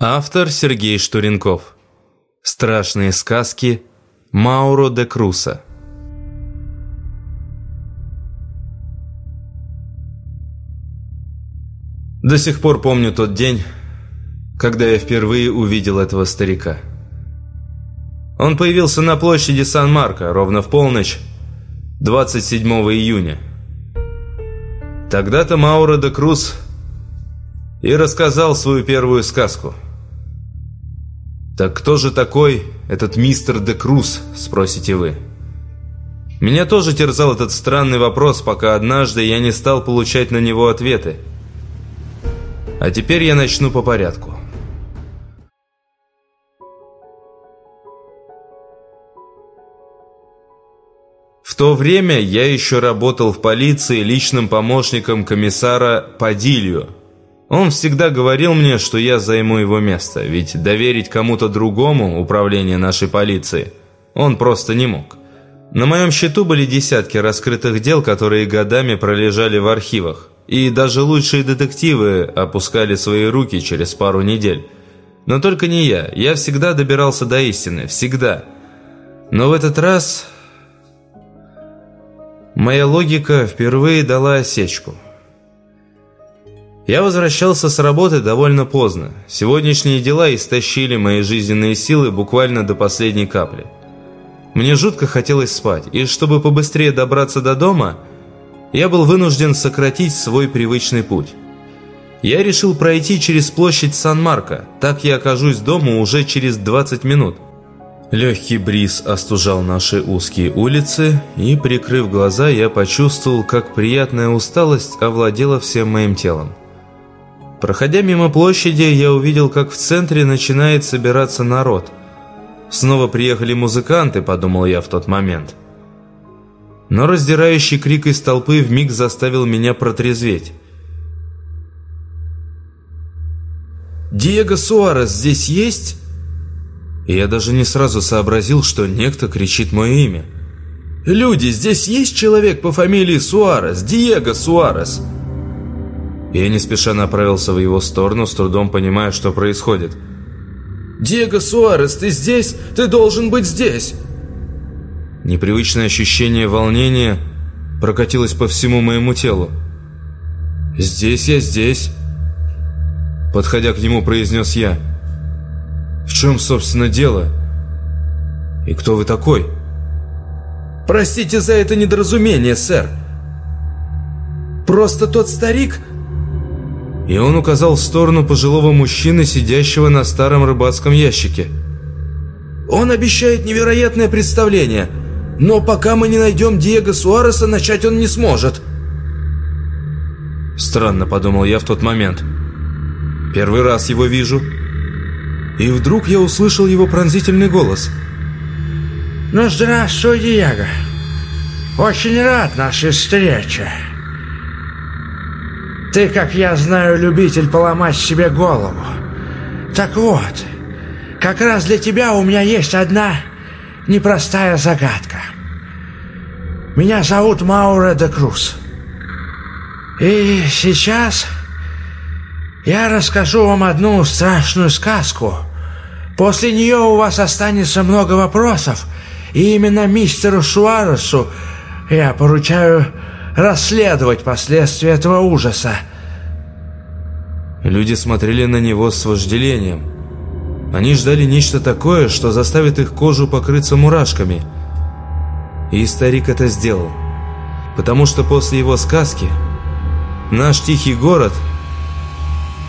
Автор Сергей Штуренков. Страшные сказки Мауро де Круса. До сих пор помню тот день, когда я впервые увидел этого старика. Он появился на площади Сан-Марко ровно в полночь 27 июня. Тогда-то Мауро де Крус и рассказал свою первую сказку. «Так кто же такой этот мистер де Круз?» – спросите вы. Меня тоже терзал этот странный вопрос, пока однажды я не стал получать на него ответы. А теперь я начну по порядку. В то время я еще работал в полиции личным помощником комиссара Падилью – он всегда говорил мне, что я займу его место, ведь доверить кому-то другому управление нашей полиции он просто не мог. На моем счету были десятки раскрытых дел, которые годами пролежали в архивах. И даже лучшие детективы опускали свои руки через пару недель. Но только не я. Я всегда добирался до истины. Всегда. Но в этот раз... Моя логика впервые дала осечку. Я возвращался с работы довольно поздно. Сегодняшние дела истощили мои жизненные силы буквально до последней капли. Мне жутко хотелось спать, и чтобы побыстрее добраться до дома, я был вынужден сократить свой привычный путь. Я решил пройти через площадь Сан-Марко, так я окажусь дома уже через 20 минут. Легкий бриз остужал наши узкие улицы, и, прикрыв глаза, я почувствовал, как приятная усталость овладела всем моим телом. Проходя мимо площади, я увидел, как в центре начинает собираться народ. Снова приехали музыканты, подумал я в тот момент. Но раздирающий крик из толпы вмиг заставил меня протрезветь. «Диего Суарес здесь есть?» И я даже не сразу сообразил, что некто кричит мое имя. «Люди, здесь есть человек по фамилии Суарес? Диего Суарес?» Я не спеша направился в его сторону, с трудом понимая, что происходит. «Диего Суарес, ты здесь? Ты должен быть здесь!» Непривычное ощущение волнения прокатилось по всему моему телу. «Здесь я, здесь!» Подходя к нему, произнес я. «В чем, собственно, дело? И кто вы такой?» «Простите за это недоразумение, сэр. Просто тот старик, и он указал в сторону пожилого мужчины, сидящего на старом рыбацком ящике. «Он обещает невероятное представление, но пока мы не найдем Диего Суареса, начать он не сможет». Странно, подумал я в тот момент. Первый раз его вижу. И вдруг я услышал его пронзительный голос. «Ну, здравствуй, Диего. Очень рад нашей встрече». Ты, как я знаю, любитель поломать себе голову. Так вот, как раз для тебя у меня есть одна непростая загадка. Меня зовут Маура де Круз. И сейчас я расскажу вам одну страшную сказку. После нее у вас останется много вопросов, и именно мистеру Суаресу я поручаю расследовать последствия этого ужаса. Люди смотрели на него с вожделением. Они ждали нечто такое, что заставит их кожу покрыться мурашками. И старик это сделал. Потому что после его сказки наш тихий город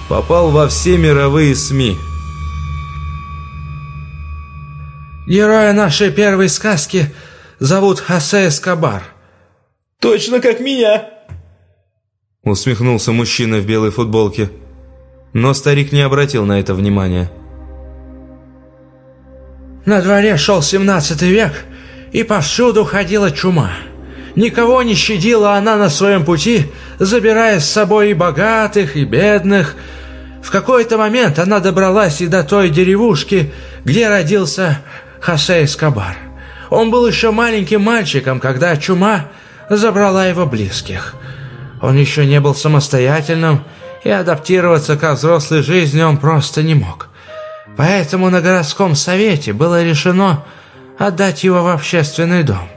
попал во все мировые СМИ. Героя нашей первой сказки зовут Хосе Эскобар. «Точно как меня!» Усмехнулся мужчина в белой футболке. Но старик не обратил на это внимания. На дворе шел 17 век, и повсюду ходила чума. Никого не щадила она на своем пути, забирая с собой и богатых, и бедных. В какой-то момент она добралась и до той деревушки, где родился Хосе Эскобар. Он был еще маленьким мальчиком, когда чума забрала его близких. Он еще не был самостоятельным, и адаптироваться ко взрослой жизни он просто не мог. Поэтому на городском совете было решено отдать его в общественный дом,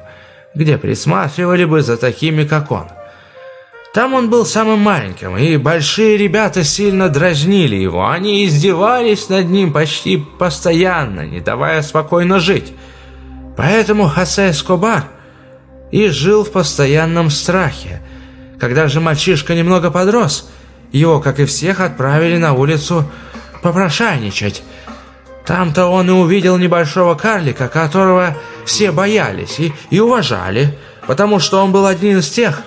где присматривали бы за такими, как он. Там он был самым маленьким, и большие ребята сильно дразнили его. Они издевались над ним почти постоянно, не давая спокойно жить. Поэтому Хосе Эскобар и жил в постоянном страхе. Когда же мальчишка немного подрос, его, как и всех, отправили на улицу попрошайничать. Там-то он и увидел небольшого карлика, которого все боялись и, и уважали, потому что он был один из тех,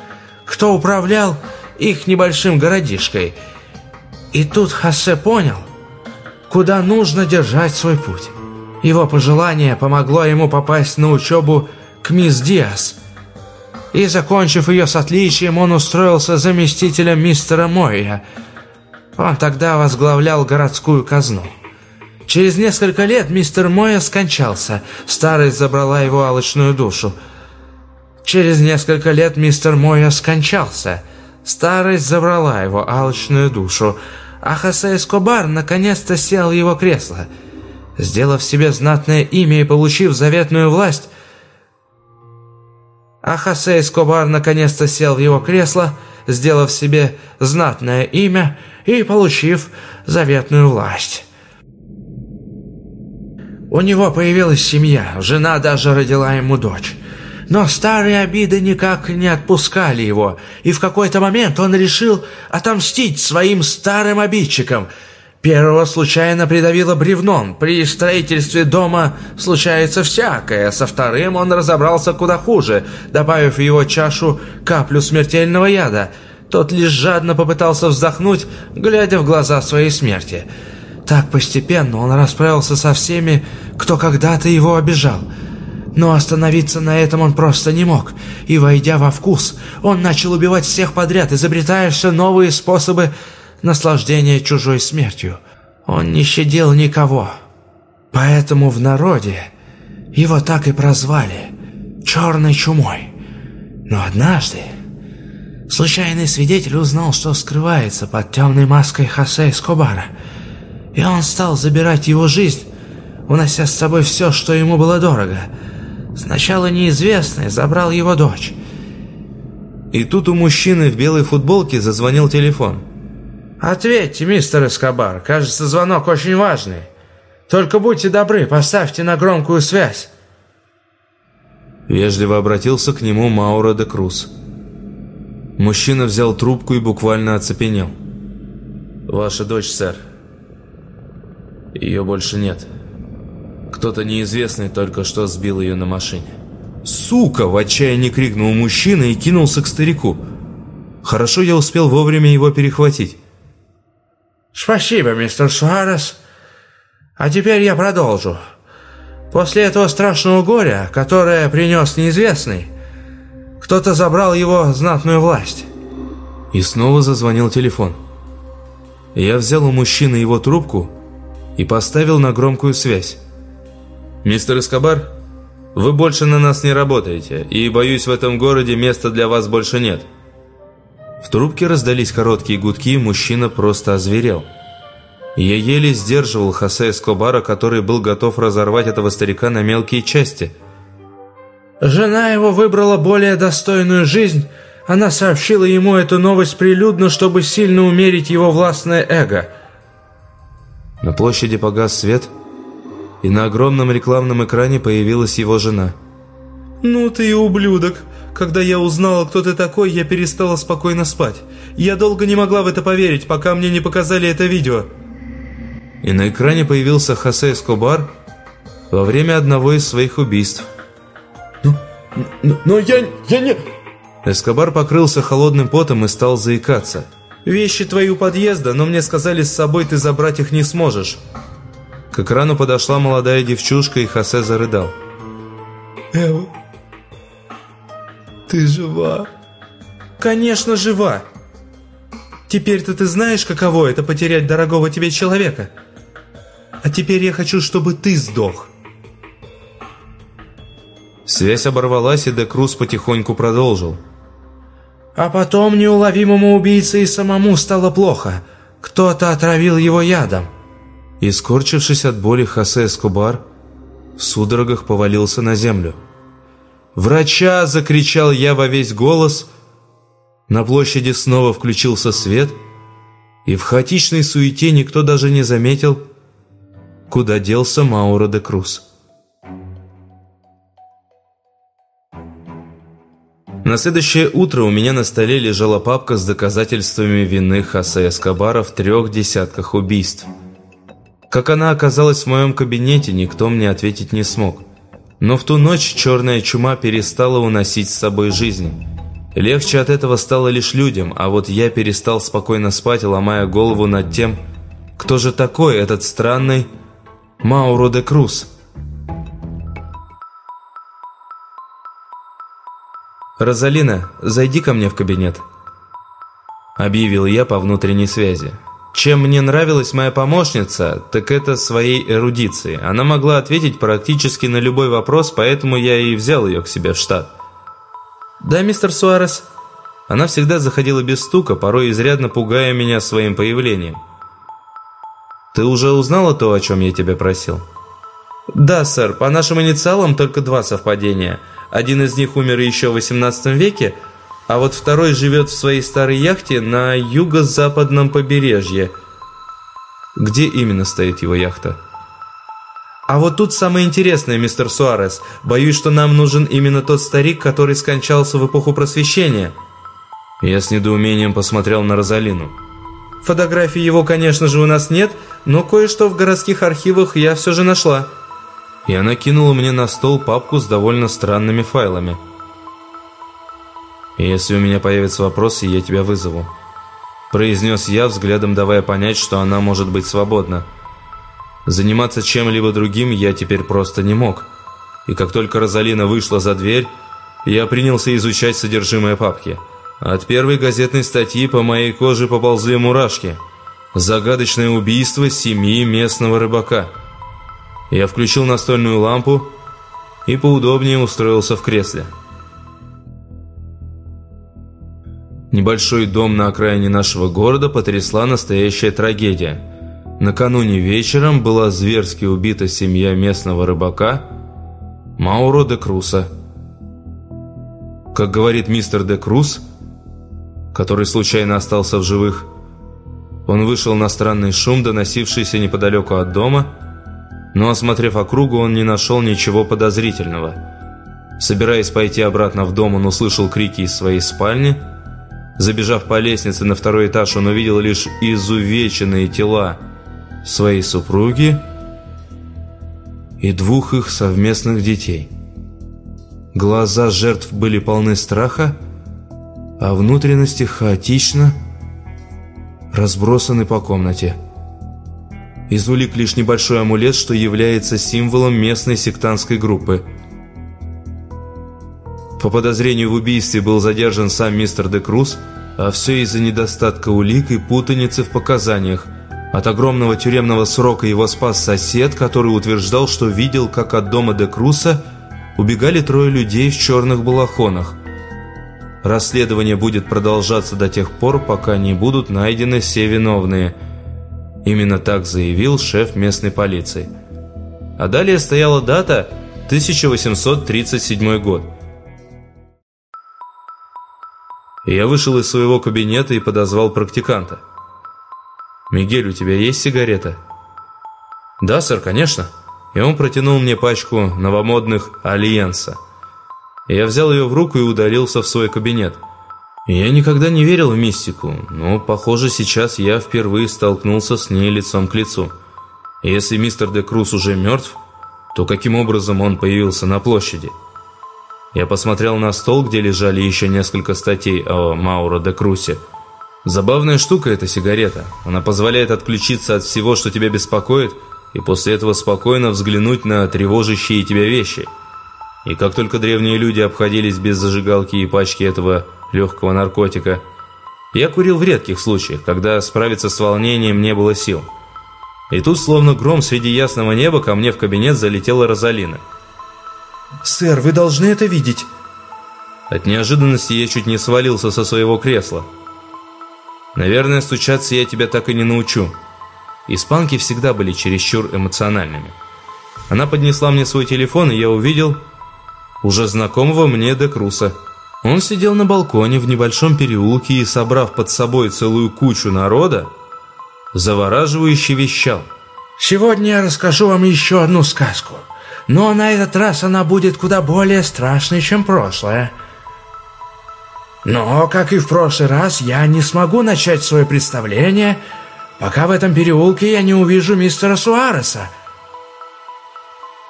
кто управлял их небольшим городишкой. И тут Хосе понял, куда нужно держать свой путь. Его пожелание помогло ему попасть на учебу к мисс Диас. И, закончив ее с отличием, он устроился заместителем мистера Мойя. Он тогда возглавлял городскую казну. Через несколько лет мистер Моя скончался. Старость забрала его алчную душу. Через несколько лет мистер Моя скончался. Старость забрала его алчную душу. А Хосе Эскобар наконец-то сел в его кресло. Сделав себе знатное имя и получив заветную власть, а Хосе Эскобар наконец-то сел в его кресло, сделав себе знатное имя и получив заветную власть. У него появилась семья, жена даже родила ему дочь. Но старые обиды никак не отпускали его, и в какой-то момент он решил отомстить своим старым обидчикам. Первого случайно придавило бревном. При строительстве дома случается всякое. Со вторым он разобрался куда хуже, добавив в его чашу каплю смертельного яда. Тот лишь жадно попытался вздохнуть, глядя в глаза своей смерти. Так постепенно он расправился со всеми, кто когда-то его обижал. Но остановиться на этом он просто не мог, и, войдя во вкус, он начал убивать всех подряд, изобретая все новые способы наслаждения чужой смертью. Он не щадил никого. Поэтому в народе его так и прозвали «черной чумой». Но однажды случайный свидетель узнал, что скрывается под темной маской Хосе Эскобара – и он стал забирать его жизнь, унося с собой все, что ему было дорого. Сначала неизвестный забрал его дочь. И тут у мужчины в белой футболке зазвонил телефон. «Ответьте, мистер Эскобар, кажется, звонок очень важный. Только будьте добры, поставьте на громкую связь». Вежливо обратился к нему Мауро де Круз. Мужчина взял трубку и буквально оцепенел. «Ваша дочь, сэр. Ее больше нет. Кто-то неизвестный только что сбил ее на машине. «Сука!» – в отчаянии крикнул мужчина и кинулся к старику. Хорошо я успел вовремя его перехватить. «Спасибо, мистер Суарес. А теперь я продолжу. После этого страшного горя, которое принес неизвестный, кто-то забрал его знатную власть». И снова зазвонил телефон. Я взял у мужчины его трубку и поставил на громкую связь. «Мистер Эскобар, вы больше на нас не работаете, и, боюсь, в этом городе места для вас больше нет». В трубке раздались короткие гудки, и мужчина просто озверел. Я еле сдерживал Хосе Эскобара, который был готов разорвать этого старика на мелкие части. «Жена его выбрала более достойную жизнь», она сообщила ему эту новость прилюдно, чтобы сильно умерить его властное эго – на площади погас свет, и на огромном рекламном экране появилась его жена. «Ну ты и ублюдок! Когда я узнала, кто ты такой, я перестала спокойно спать. Я долго не могла в это поверить, пока мне не показали это видео». И на экране появился Хосе Эскобар во время одного из своих убийств. «Но, но, но я, я не...» Эскобар покрылся холодным потом и стал заикаться – Вещи твои у подъезда, но мне сказали, с собой ты забрать их не сможешь». К экрану подошла молодая девчушка, и Хосе зарыдал. «Эва, ты жива?» «Конечно, жива. Теперь-то ты знаешь, каково это потерять дорогого тебе человека. А теперь я хочу, чтобы ты сдох». Связь оборвалась, и Декрус потихоньку продолжил. А потом неуловимому убийце и самому стало плохо. Кто-то отравил его ядом. И, скорчившись от боли, Хосе Эскобар в судорогах повалился на землю. «Врача!» – закричал я во весь голос. На площади снова включился свет, и в хаотичной суете никто даже не заметил, куда делся Мауро де Круз. На следующее утро у меня на столе лежала папка с доказательствами вины Хосе Эскобара в трех десятках убийств. Как она оказалась в моем кабинете, никто мне ответить не смог. Но в ту ночь черная чума перестала уносить с собой жизни. Легче от этого стало лишь людям, а вот я перестал спокойно спать, ломая голову над тем, кто же такой этот странный Мауро де Круз. «Розалина, зайди ко мне в кабинет», – объявил я по внутренней связи. Чем мне нравилась моя помощница, так это своей эрудицией. Она могла ответить практически на любой вопрос, поэтому я и взял ее к себе в штат. «Да, мистер Суарес». Она всегда заходила без стука, порой изрядно пугая меня своим появлением. «Ты уже узнала то, о чем я тебя просил?» «Да, сэр, по нашим инициалам только два совпадения – один из них умер еще в 18 веке, а вот второй живет в своей старой яхте на юго-западном побережье. Где именно стоит его яхта? А вот тут самое интересное, мистер Суарес. Боюсь, что нам нужен именно тот старик, который скончался в эпоху просвещения. Я с недоумением посмотрел на Розалину. Фотографий его, конечно же, у нас нет, но кое-что в городских архивах я все же нашла и она кинула мне на стол папку с довольно странными файлами. «Если у меня появятся вопросы, я тебя вызову», – произнес я, взглядом давая понять, что она может быть свободна. Заниматься чем-либо другим я теперь просто не мог. И как только Розалина вышла за дверь, я принялся изучать содержимое папки. От первой газетной статьи по моей коже поползли мурашки. Загадочное убийство семьи местного рыбака – я включил настольную лампу и поудобнее устроился в кресле. Небольшой дом на окраине нашего города потрясла настоящая трагедия. Накануне вечером была зверски убита семья местного рыбака Мауро де Круса. Как говорит мистер де Крус, который случайно остался в живых, он вышел на странный шум, доносившийся неподалеку от дома, но, осмотрев округу, он не нашел ничего подозрительного. Собираясь пойти обратно в дом, он услышал крики из своей спальни. Забежав по лестнице на второй этаж, он увидел лишь изувеченные тела своей супруги и двух их совместных детей. Глаза жертв были полны страха, а внутренности хаотично разбросаны по комнате. Из улик лишь небольшой амулет, что является символом местной сектантской группы. По подозрению в убийстве был задержан сам мистер де Круз, а все из-за недостатка улик и путаницы в показаниях. От огромного тюремного срока его спас сосед, который утверждал, что видел, как от дома де Круса убегали трое людей в черных балахонах. Расследование будет продолжаться до тех пор, пока не будут найдены все виновные – Именно так заявил шеф местной полиции. А далее стояла дата 1837 год. Я вышел из своего кабинета и подозвал практиканта. «Мигель, у тебя есть сигарета?» «Да, сэр, конечно». И он протянул мне пачку новомодных «Альянса». Я взял ее в руку и удалился в свой кабинет – я никогда не верил в мистику, но, похоже, сейчас я впервые столкнулся с ней лицом к лицу. Если мистер де Круз уже мертв, то каким образом он появился на площади? Я посмотрел на стол, где лежали еще несколько статей о Мауро де Крусе. Забавная штука эта сигарета. Она позволяет отключиться от всего, что тебя беспокоит, и после этого спокойно взглянуть на тревожащие тебя вещи. И как только древние люди обходились без зажигалки и пачки этого легкого наркотика. Я курил в редких случаях, когда справиться с волнением не было сил. И тут, словно гром среди ясного неба, ко мне в кабинет залетела Розалина. «Сэр, вы должны это видеть!» От неожиданности я чуть не свалился со своего кресла. «Наверное, стучаться я тебя так и не научу». Испанки всегда были чересчур эмоциональными. Она поднесла мне свой телефон, и я увидел уже знакомого мне Де Круса. Он сидел на балконе в небольшом переулке и, собрав под собой целую кучу народа, завораживающе вещал. «Сегодня я расскажу вам еще одну сказку, но на этот раз она будет куда более страшной, чем прошлое. Но, как и в прошлый раз, я не смогу начать свое представление, пока в этом переулке я не увижу мистера Суареса».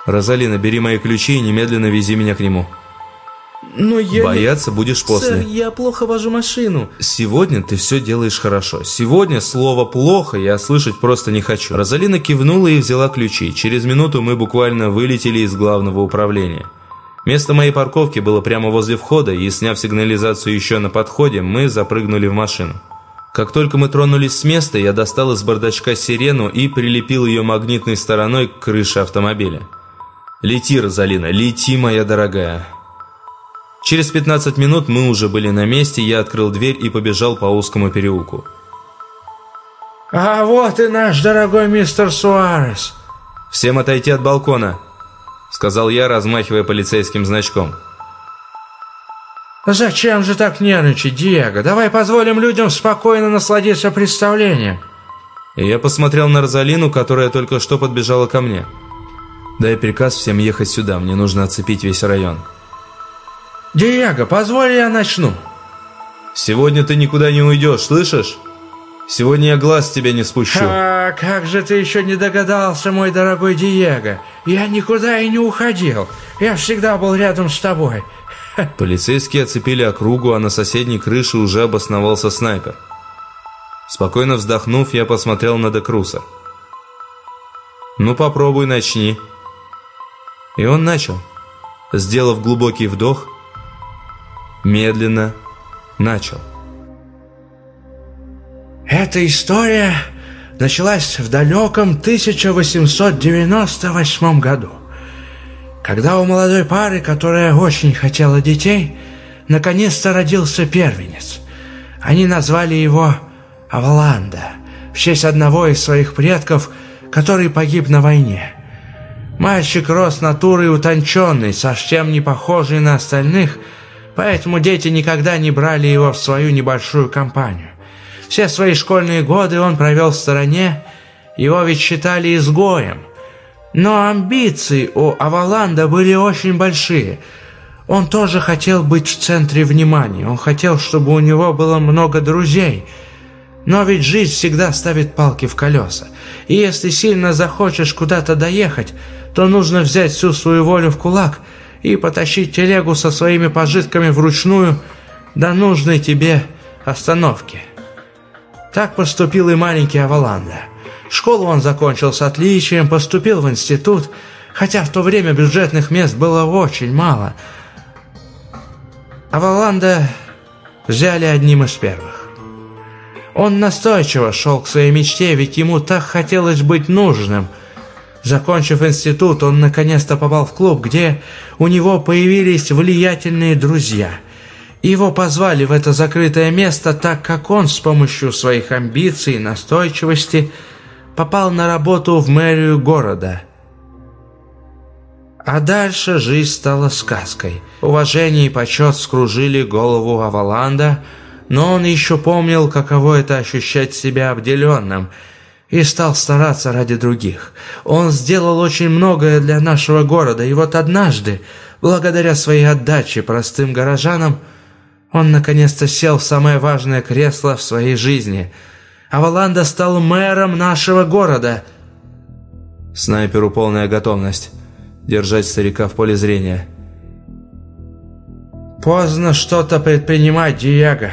«Розалина, бери мои ключи и немедленно вези меня к нему». Но я Бояться не... будешь после. Сэр, я плохо вожу машину. Сегодня ты все делаешь хорошо. Сегодня слово «плохо» я слышать просто не хочу. Розалина кивнула и взяла ключи. Через минуту мы буквально вылетели из главного управления. Место моей парковки было прямо возле входа, и, сняв сигнализацию еще на подходе, мы запрыгнули в машину. Как только мы тронулись с места, я достал из бардачка сирену и прилепил ее магнитной стороной к крыше автомобиля. «Лети, Розалина, лети, моя дорогая!» Через 15 минут мы уже были на месте, я открыл дверь и побежал по узкому переулку. «А вот и наш дорогой мистер Суарес!» «Всем отойти от балкона!» Сказал я, размахивая полицейским значком. «Зачем же так нервничать, Диего? Давай позволим людям спокойно насладиться представлением!» И я посмотрел на Розалину, которая только что подбежала ко мне. «Дай приказ всем ехать сюда, мне нужно оцепить весь район». «Диего, позволь я начну». «Сегодня ты никуда не уйдешь, слышишь? Сегодня я глаз с тебя не спущу». «А как же ты еще не догадался, мой дорогой Диего? Я никуда и не уходил. Я всегда был рядом с тобой». Полицейские оцепили округу, а на соседней крыше уже обосновался снайпер. Спокойно вздохнув, я посмотрел на Декруса. «Ну попробуй, начни». И он начал. Сделав глубокий вдох, медленно начал. Эта история началась в далеком 1898 году, когда у молодой пары, которая очень хотела детей, наконец-то родился первенец. Они назвали его Аваланда в честь одного из своих предков, который погиб на войне. Мальчик рос натурой утонченный, совсем не похожий на остальных – Поэтому дети никогда не брали его в свою небольшую компанию. Все свои школьные годы он провел в стороне, его ведь считали изгоем. Но амбиции у Аваланда были очень большие. Он тоже хотел быть в центре внимания, он хотел, чтобы у него было много друзей. Но ведь жизнь всегда ставит палки в колеса. И если сильно захочешь куда-то доехать, то нужно взять всю свою волю в кулак – и потащить телегу со своими пожитками вручную до нужной тебе остановки. Так поступил и маленький Аваланда. Школу он закончил с отличием, поступил в институт, хотя в то время бюджетных мест было очень мало. Аваланда взяли одним из первых. Он настойчиво шел к своей мечте, ведь ему так хотелось быть нужным – Закончив институт, он наконец-то попал в клуб, где у него появились влиятельные друзья. Его позвали в это закрытое место, так как он с помощью своих амбиций и настойчивости попал на работу в мэрию города. А дальше жизнь стала сказкой. Уважение и почет скружили голову Аваланда, но он еще помнил, каково это ощущать себя обделенным – и стал стараться ради других. Он сделал очень многое для нашего города, и вот однажды, благодаря своей отдаче простым горожанам, он наконец-то сел в самое важное кресло в своей жизни. Аваланда стал мэром нашего города. Снайперу полная готовность. Держать старика в поле зрения. Поздно что-то предпринимать, Диего.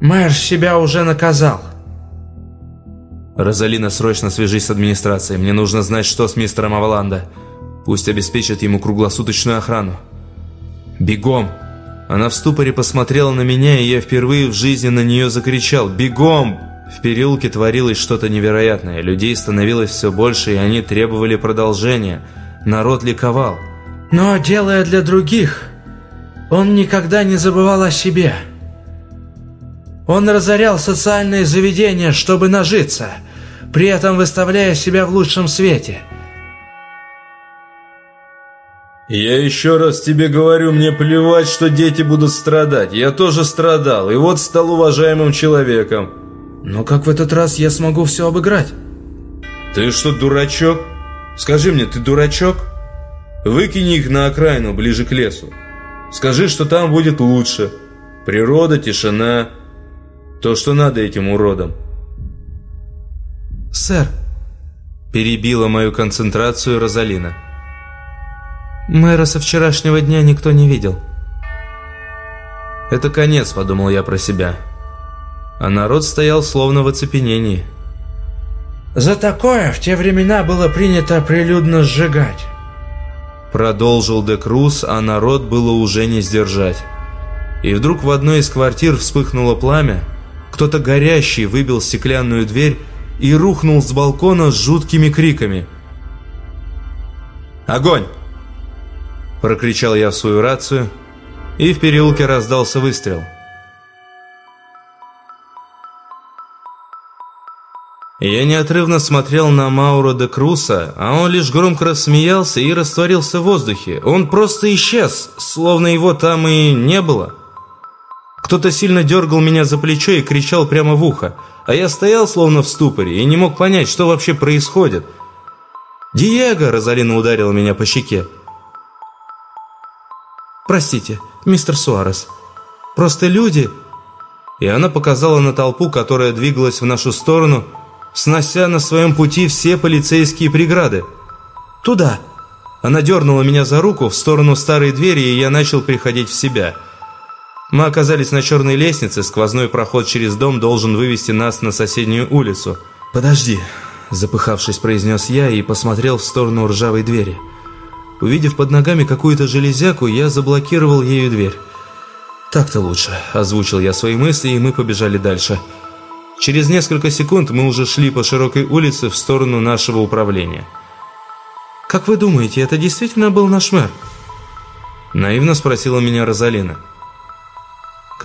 Мэр себя уже наказал. «Розалина, срочно свяжись с администрацией. Мне нужно знать, что с мистером Аваланда. Пусть обеспечат ему круглосуточную охрану». «Бегом!» Она в ступоре посмотрела на меня, и я впервые в жизни на нее закричал «Бегом!» В переулке творилось что-то невероятное. Людей становилось все больше, и они требовали продолжения. Народ ликовал. «Но делая для других, он никогда не забывал о себе». Он разорял социальные заведения, чтобы нажиться, при этом выставляя себя в лучшем свете. «Я еще раз тебе говорю, мне плевать, что дети будут страдать. Я тоже страдал, и вот стал уважаемым человеком». «Но как в этот раз я смогу все обыграть?» «Ты что, дурачок? Скажи мне, ты дурачок? Выкини их на окраину, ближе к лесу. Скажи, что там будет лучше. Природа, тишина, то, что надо этим уродам». «Сэр», – перебила мою концентрацию Розалина. «Мэра со вчерашнего дня никто не видел». «Это конец», – подумал я про себя. А народ стоял словно в оцепенении. «За такое в те времена было принято прилюдно сжигать». Продолжил де Круз, а народ было уже не сдержать. И вдруг в одной из квартир вспыхнуло пламя, кто-то горящий выбил стеклянную дверь и рухнул с балкона с жуткими криками. «Огонь!» Прокричал я в свою рацию, и в переулке раздался выстрел. Я неотрывно смотрел на Мауро де Круса, а он лишь громко рассмеялся и растворился в воздухе. Он просто исчез, словно его там и не было. Кто-то сильно дергал меня за плечо и кричал прямо в ухо, а я стоял словно в ступоре и не мог понять, что вообще происходит. «Диего!» – Розалина ударила меня по щеке. «Простите, мистер Суарес, просто люди...» И она показала на толпу, которая двигалась в нашу сторону, снося на своем пути все полицейские преграды. «Туда!» Она дернула меня за руку в сторону старой двери, и я начал приходить в себя – мы оказались на черной лестнице, сквозной проход через дом должен вывести нас на соседнюю улицу. «Подожди», – запыхавшись, произнес я и посмотрел в сторону ржавой двери. Увидев под ногами какую-то железяку, я заблокировал ею дверь. «Так-то лучше», – озвучил я свои мысли, и мы побежали дальше. Через несколько секунд мы уже шли по широкой улице в сторону нашего управления. «Как вы думаете, это действительно был наш мэр?» Наивно спросила меня Розалина.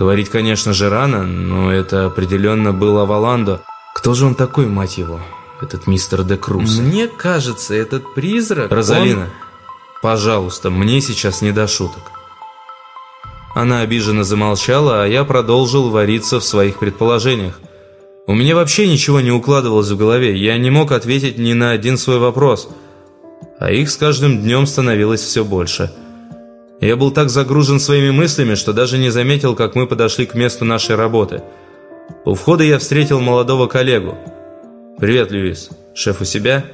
Говорить, конечно же, рано, но это определенно был Аваландо. Кто же он такой, мать его, этот мистер де Круз? Мне кажется, этот призрак... Розалина, он... пожалуйста, мне сейчас не до шуток. Она обиженно замолчала, а я продолжил вариться в своих предположениях. У меня вообще ничего не укладывалось в голове, я не мог ответить ни на один свой вопрос, а их с каждым днем становилось все больше – я был так загружен своими мыслями, что даже не заметил, как мы подошли к месту нашей работы. У входа я встретил молодого коллегу. «Привет, Льюис. Шеф у себя?»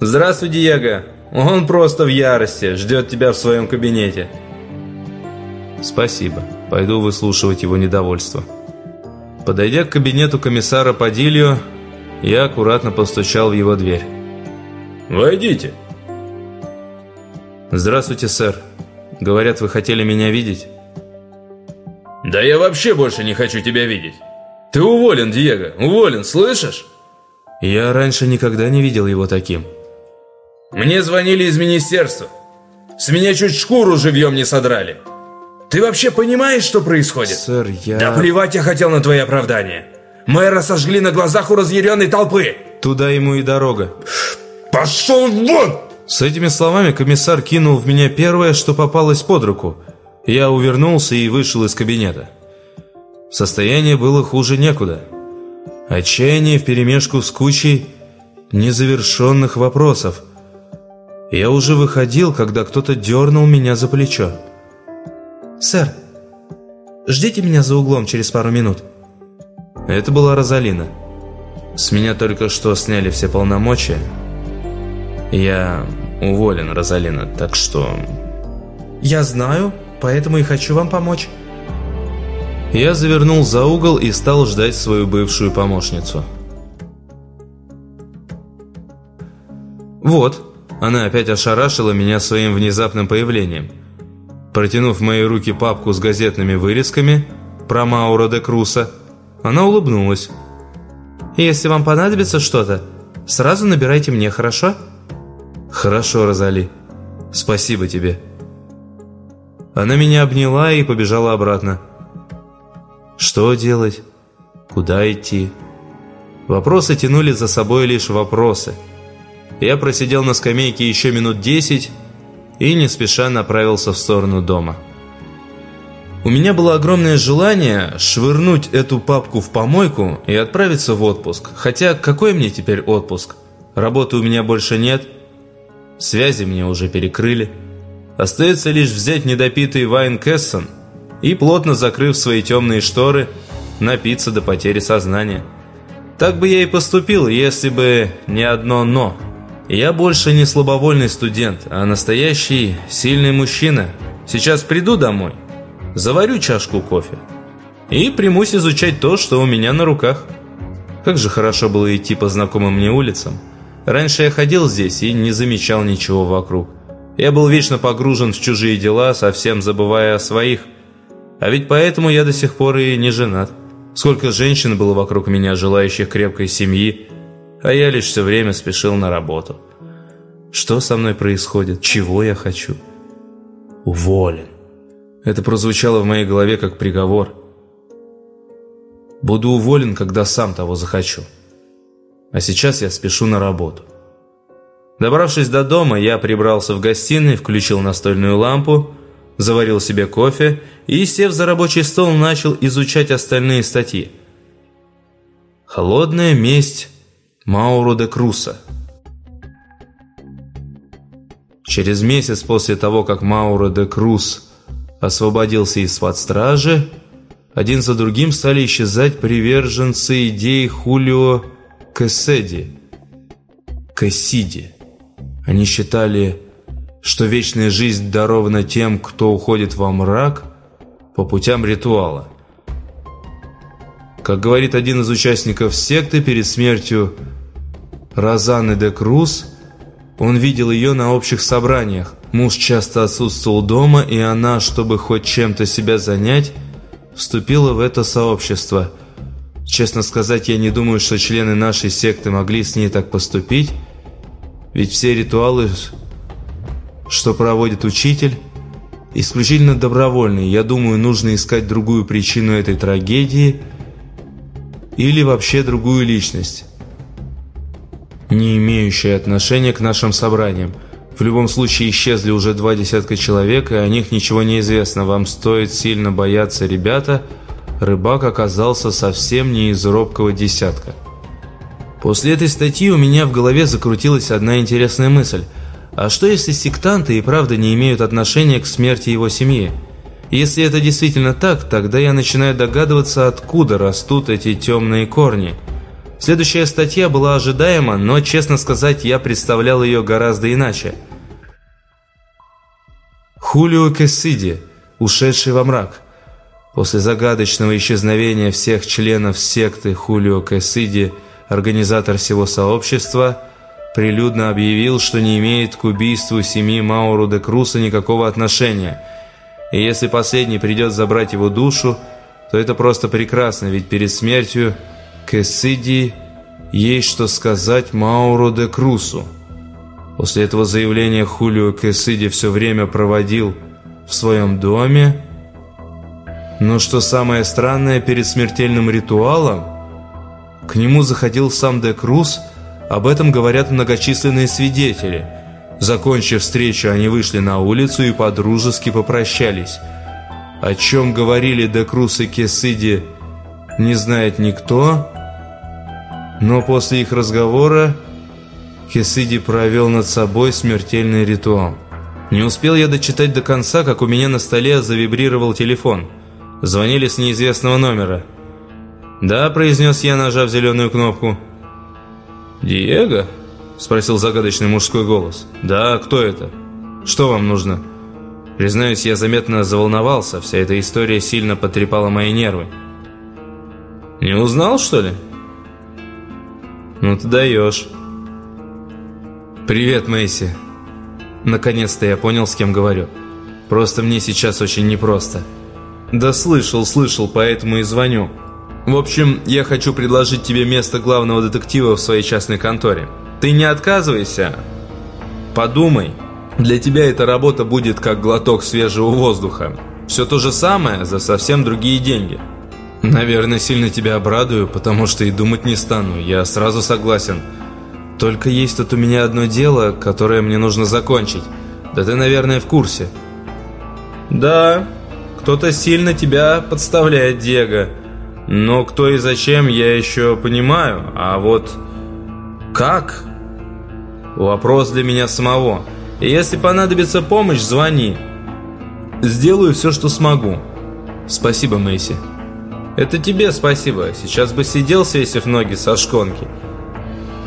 «Здравствуй, Диего. Он просто в ярости, ждет тебя в своем кабинете». «Спасибо. Пойду выслушивать его недовольство». Подойдя к кабинету комиссара Падильо, я аккуратно постучал в его дверь. «Войдите», «Здравствуйте, сэр. Говорят, вы хотели меня видеть?» «Да я вообще больше не хочу тебя видеть. Ты уволен, Диего, уволен, слышишь?» Я раньше никогда не видел его таким. «Мне звонили из министерства. С меня чуть шкуру живьем не содрали. Ты вообще понимаешь, что происходит?» «Сэр, я...» «Да плевать я хотел на твои оправдания. Мэра сожгли на глазах у разъяренной толпы!» «Туда ему и дорога». «Пошел вон!» С этими словами комиссар кинул в меня первое, что попалось под руку. Я увернулся и вышел из кабинета. Состояние было хуже некуда. Отчаяние вперемешку с кучей незавершенных вопросов. Я уже выходил, когда кто-то дернул меня за плечо. «Сэр, ждите меня за углом через пару минут». Это была Розалина. С меня только что сняли все полномочия. Я уволен, Розалина, так что... Я знаю, поэтому и хочу вам помочь. Я завернул за угол и стал ждать свою бывшую помощницу. Вот, она опять ошарашила меня своим внезапным появлением. Протянув в мои руки папку с газетными вырезками про Мауро де Круса, она улыбнулась. «Если вам понадобится что-то, сразу набирайте мне, хорошо?» «Хорошо, Розали. Спасибо тебе». Она меня обняла и побежала обратно. Что делать? Куда идти? Вопросы тянули за собой лишь вопросы. Я просидел на скамейке еще минут десять и не спеша направился в сторону дома. У меня было огромное желание швырнуть эту папку в помойку и отправиться в отпуск. Хотя какой мне теперь отпуск? Работы у меня больше нет. Связи мне уже перекрыли. Остается лишь взять недопитый Вайн Кессон и, плотно закрыв свои темные шторы, напиться до потери сознания. Так бы я и поступил, если бы не одно «но». Я больше не слабовольный студент, а настоящий сильный мужчина. Сейчас приду домой, заварю чашку кофе и примусь изучать то, что у меня на руках. Как же хорошо было идти по знакомым мне улицам. Раньше я ходил здесь и не замечал ничего вокруг. Я был вечно погружен в чужие дела, совсем забывая о своих. А ведь поэтому я до сих пор и не женат. Сколько женщин было вокруг меня, желающих крепкой семьи, а я лишь все время спешил на работу. Что со мной происходит? Чего я хочу? Уволен. Это прозвучало в моей голове как приговор. Буду уволен, когда сам того захочу. А сейчас я спешу на работу. Добравшись до дома, я прибрался в гостиной, включил настольную лампу, заварил себе кофе и, сев за рабочий стол, начал изучать остальные статьи. «Холодная месть Мауру де Круса». Через месяц после того, как Мауро де Крус освободился из-под стражи, один за другим стали исчезать приверженцы идеи Хулио Кэссиди. Кэссиди. Они считали, что вечная жизнь дарована тем, кто уходит во мрак по путям ритуала. Как говорит один из участников секты перед смертью Розаны де Круз, он видел ее на общих собраниях. Муж часто отсутствовал дома, и она, чтобы хоть чем-то себя занять, вступила в это сообщество. Честно сказать, я не думаю, что члены нашей секты могли с ней так поступить, ведь все ритуалы, что проводит учитель, исключительно добровольные. Я думаю, нужно искать другую причину этой трагедии или вообще другую личность, не имеющая отношения к нашим собраниям. В любом случае исчезли уже два десятка человек, и о них ничего не известно. Вам стоит сильно бояться, ребята. Рыбак оказался совсем не из робкого десятка. После этой статьи у меня в голове закрутилась одна интересная мысль. А что если сектанты и правда не имеют отношения к смерти его семьи? Если это действительно так, тогда я начинаю догадываться, откуда растут эти темные корни. Следующая статья была ожидаема, но, честно сказать, я представлял ее гораздо иначе. Хулио Кессиди, ушедший во мрак. После загадочного исчезновения всех членов секты Хулио Кессиди – организатор всего сообщества, прилюдно объявил, что не имеет к убийству семьи Мауру де Круса никакого отношения. И если последний придет забрать его душу, то это просто прекрасно, ведь перед смертью Кессиди есть что сказать Мауру де Крусу. После этого заявления Хулио Кессиди все время проводил в своем доме, но что самое странное, перед смертельным ритуалом к нему заходил сам Де Круз, об этом говорят многочисленные свидетели. Закончив встречу, они вышли на улицу и подружески попрощались. О чем говорили Де Круз и Кесиди, не знает никто, но после их разговора Кесиди провел над собой смертельный ритуал. Не успел я дочитать до конца, как у меня на столе завибрировал телефон. Звонили с неизвестного номера – «Да», — произнес я, нажав зеленую кнопку. «Диего?» — спросил загадочный мужской голос. «Да, кто это? Что вам нужно?» Признаюсь, я заметно заволновался, вся эта история сильно потрепала мои нервы. «Не узнал, что ли?» «Ну ты даешь». «Привет, Мэйси». Наконец-то я понял, с кем говорю. Просто мне сейчас очень непросто. «Да слышал, слышал, поэтому и звоню». В общем, я хочу предложить тебе место главного детектива в своей частной конторе. Ты не отказывайся. Подумай. Для тебя эта работа будет как глоток свежего воздуха. Все то же самое за совсем другие деньги. Наверное, сильно тебя обрадую, потому что и думать не стану. Я сразу согласен. Только есть тут у меня одно дело, которое мне нужно закончить. Да ты, наверное, в курсе. Да, кто-то сильно тебя подставляет, Диего. Но кто и зачем, я еще понимаю. А вот как? Вопрос для меня самого. Если понадобится помощь, звони. Сделаю все, что смогу. Спасибо, Мэйси. Это тебе спасибо. Сейчас бы сидел, свесив ноги со шконки.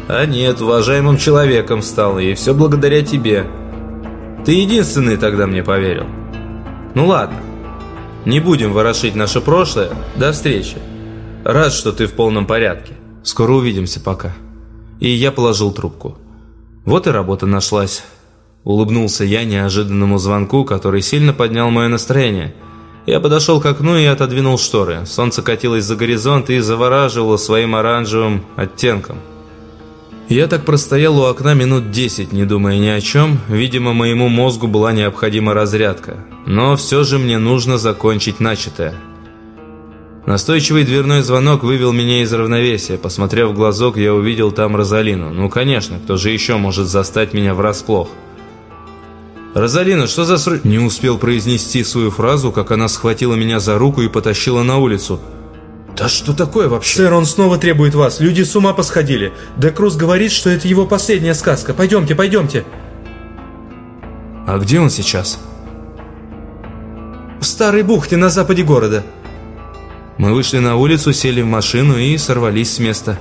А нет, уважаемым человеком стал, и все благодаря тебе. Ты единственный тогда мне поверил. Ну ладно. Не будем ворошить наше прошлое. До встречи. Рад, что ты в полном порядке. Скоро увидимся пока. И я положил трубку. Вот и работа нашлась. Улыбнулся я неожиданному звонку, который сильно поднял мое настроение. Я подошел к окну и отодвинул шторы. Солнце катилось за горизонт и завораживало своим оранжевым оттенком. Я так простоял у окна минут десять, не думая ни о чем. Видимо, моему мозгу была необходима разрядка. Но все же мне нужно закончить начатое. Настойчивый дверной звонок вывел меня из равновесия. Посмотрев в глазок, я увидел там Розалину. Ну, конечно, кто же еще может застать меня врасплох? «Розалина, что за сру...» Не успел произнести свою фразу, как она схватила меня за руку и потащила на улицу. «Да что такое вообще?» «Сэр, он снова требует вас. Люди с ума посходили. Де Круз говорит, что это его последняя сказка. Пойдемте, пойдемте». «А где он сейчас?» «В старой бухте на западе города». Мы вышли на улицу, сели в машину и сорвались с места.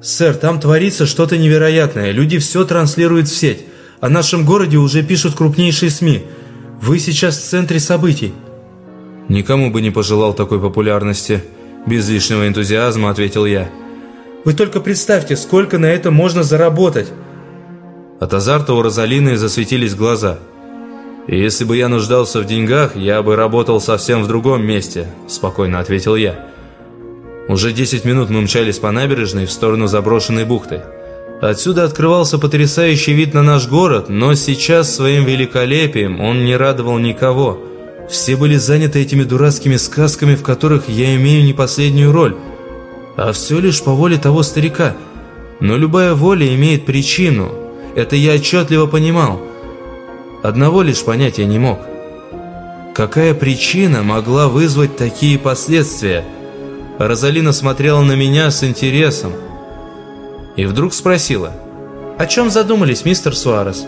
«Сэр, там творится что-то невероятное. Люди все транслируют в сеть. О нашем городе уже пишут крупнейшие СМИ. Вы сейчас в центре событий». «Никому бы не пожелал такой популярности», – без лишнего энтузиазма ответил я. «Вы только представьте, сколько на это можно заработать!» От азарта у Розалины засветились глаза. И «Если бы я нуждался в деньгах, я бы работал совсем в другом месте», – спокойно ответил я. Уже 10 минут мы мчались по набережной в сторону заброшенной бухты. Отсюда открывался потрясающий вид на наш город, но сейчас своим великолепием он не радовал никого. Все были заняты этими дурацкими сказками, в которых я имею не последнюю роль. А все лишь по воле того старика. Но любая воля имеет причину. Это я отчетливо понимал. Одного лишь понять я не мог. Какая причина могла вызвать такие последствия – Розалина смотрела на меня с интересом и вдруг спросила, «О чем задумались, мистер Суарес?»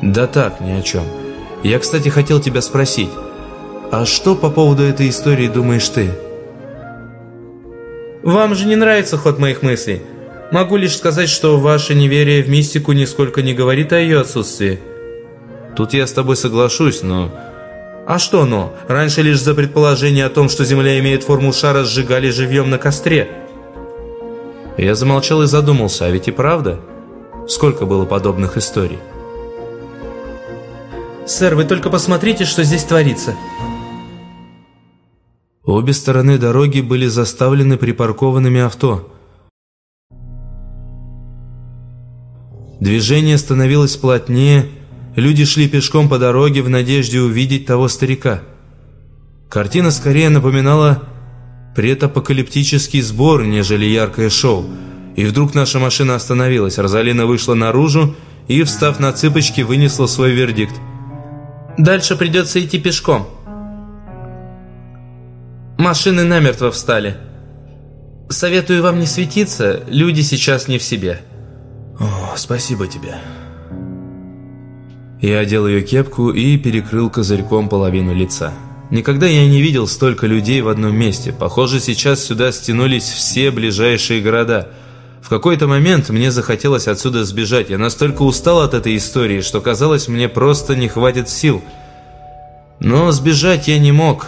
«Да так, ни о чем. Я, кстати, хотел тебя спросить, а что по поводу этой истории думаешь ты?» «Вам же не нравится ход моих мыслей. Могу лишь сказать, что ваше неверие в мистику нисколько не говорит о ее отсутствии». «Тут я с тобой соглашусь, но а что но? Раньше лишь за предположение о том, что Земля имеет форму шара, сжигали живьем на костре. Я замолчал и задумался, а ведь и правда? Сколько было подобных историй? «Сэр, вы только посмотрите, что здесь творится!» Обе стороны дороги были заставлены припаркованными авто. Движение становилось плотнее, Люди шли пешком по дороге в надежде увидеть того старика. Картина скорее напоминала предапокалиптический сбор, нежели яркое шоу. И вдруг наша машина остановилась. Розалина вышла наружу и, встав на цыпочки, вынесла свой вердикт. «Дальше придется идти пешком». «Машины намертво встали. Советую вам не светиться, люди сейчас не в себе». «О, спасибо тебе». Я одел ее кепку и перекрыл козырьком половину лица. Никогда я не видел столько людей в одном месте. Похоже, сейчас сюда стянулись все ближайшие города. В какой-то момент мне захотелось отсюда сбежать. Я настолько устал от этой истории, что казалось, мне просто не хватит сил. Но сбежать я не мог.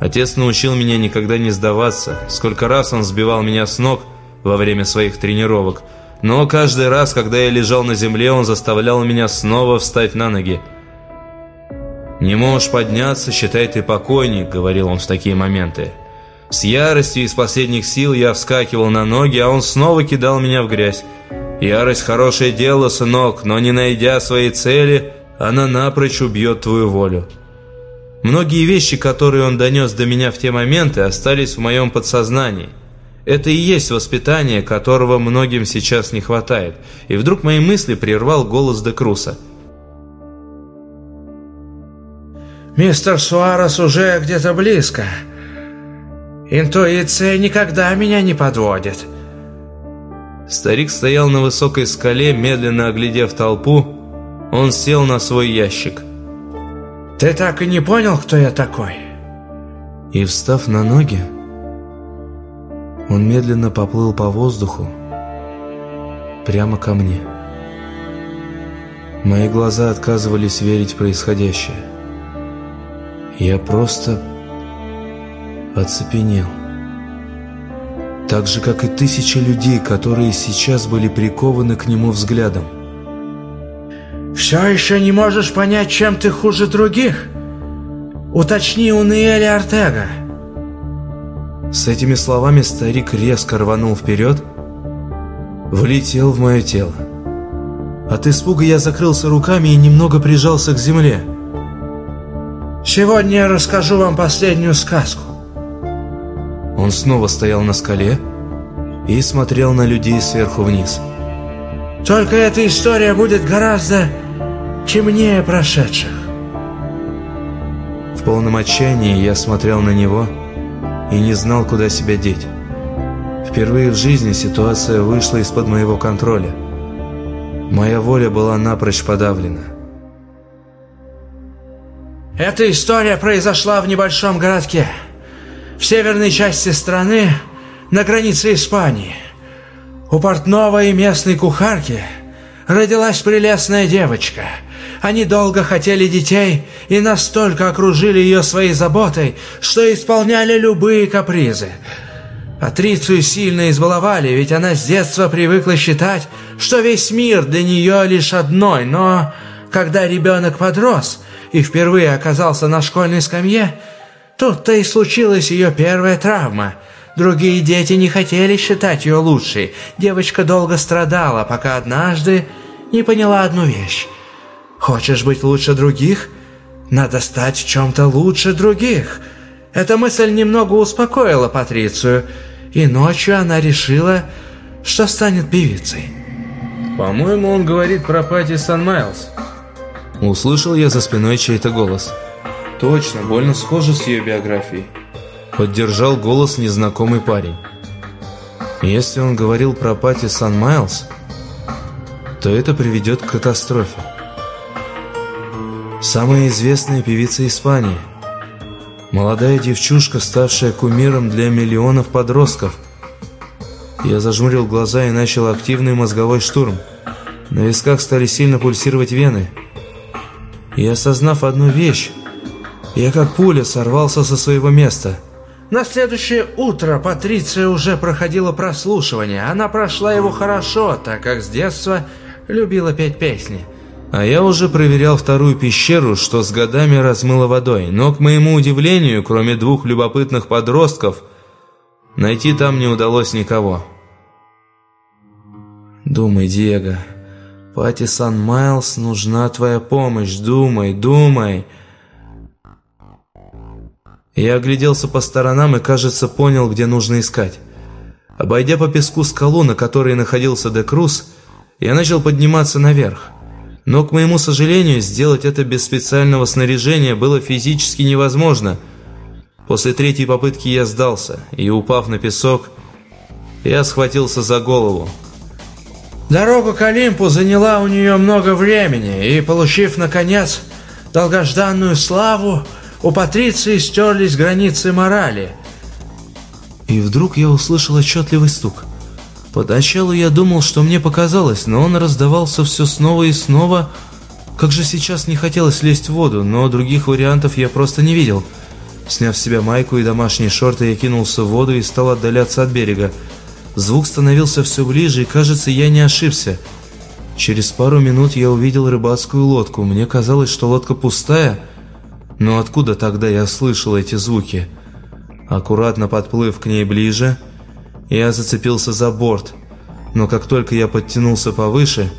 Отец научил меня никогда не сдаваться. Сколько раз он сбивал меня с ног во время своих тренировок – но каждый раз, когда я лежал на земле, он заставлял меня снова встать на ноги. «Не можешь подняться, считай ты покойник», — говорил он в такие моменты. С яростью из последних сил я вскакивал на ноги, а он снова кидал меня в грязь. «Ярость — хорошее дело, сынок, но не найдя своей цели, она напрочь убьет твою волю». Многие вещи, которые он донес до меня в те моменты, остались в моем подсознании. Это и есть воспитание, которого многим сейчас не хватает. И вдруг мои мысли прервал голос Декруса. «Мистер Суарес уже где-то близко. Интуиция никогда меня не подводит». Старик стоял на высокой скале, медленно оглядев толпу. Он сел на свой ящик – ты так и не понял, кто я такой? И встав на ноги, он медленно поплыл по воздуху прямо ко мне. Мои глаза отказывались верить в происходящее. Я просто оцепенел. Так же, как и тысячи людей, которые сейчас были прикованы к нему взглядом. «Все еще не можешь понять, чем ты хуже других?» «Уточни у Ниэли Артега». С этими словами старик резко рванул вперед, влетел в мое тело. От испуга я закрылся руками и немного прижался к земле. «Сегодня я расскажу вам последнюю сказку». Он снова стоял на скале и смотрел на людей сверху вниз. «Только эта история будет гораздо темнее прошедших. В полном отчаянии я смотрел на него и не знал, куда себя деть. Впервые в жизни ситуация вышла из-под моего контроля. Моя воля была напрочь подавлена. Эта история произошла в небольшом городке, в северной части страны, на границе Испании. У портного и местной кухарки родилась прелестная девочка – они долго хотели детей и настолько окружили ее своей заботой, что исполняли любые капризы. Патрицию сильно избаловали, ведь она с детства привыкла считать, что весь мир для нее лишь одной, но когда ребенок подрос и впервые оказался на школьной скамье, тут-то и случилась ее первая травма. Другие дети не хотели считать ее лучшей. Девочка долго страдала, пока однажды не поняла одну вещь. Хочешь быть лучше других? Надо стать чем-то лучше других. Эта мысль немного успокоила Патрицию, и ночью она решила, что станет певицей. «По-моему, он говорит про Пати Сан Майлз». Услышал я за спиной чей-то голос. «Точно, больно схоже с ее биографией». Поддержал голос незнакомый парень. Если он говорил про Пати Сан Майлз, то это приведет к катастрофе. Самая известная певица Испании. Молодая девчушка, ставшая кумиром для миллионов подростков. Я зажмурил глаза и начал активный мозговой штурм. На висках стали сильно пульсировать вены. И осознав одну вещь, я как пуля сорвался со своего места. На следующее утро Патриция уже проходила прослушивание. Она прошла его хорошо, так как с детства любила петь песни. А я уже проверял вторую пещеру, что с годами размыло водой, но, к моему удивлению, кроме двух любопытных подростков, найти там не удалось никого. Думай, Диего. Пати Сан Майлз, нужна твоя помощь. Думай, думай. Я огляделся по сторонам и, кажется, понял, где нужно искать. Обойдя по песку скалу, на которой находился Декрус, я начал подниматься наверх. Но, к моему сожалению, сделать это без специального снаряжения было физически невозможно. После третьей попытки я сдался, и, упав на песок, я схватился за голову. Дорога к Олимпу заняла у нее много времени, и, получив, наконец, долгожданную славу, у Патриции стерлись границы морали. И вдруг я услышал отчетливый стук – Поначалу я думал, что мне показалось, но он раздавался все снова и снова. Как же сейчас не хотелось лезть в воду, но других вариантов я просто не видел. Сняв с себя майку и домашние шорты, я кинулся в воду и стал отдаляться от берега. Звук становился все ближе, и, кажется, я не ошибся. Через пару минут я увидел рыбацкую лодку. Мне казалось, что лодка пустая, но откуда тогда я слышал эти звуки? Аккуратно подплыв к ней ближе, я зацепился за борт, но как только я подтянулся повыше,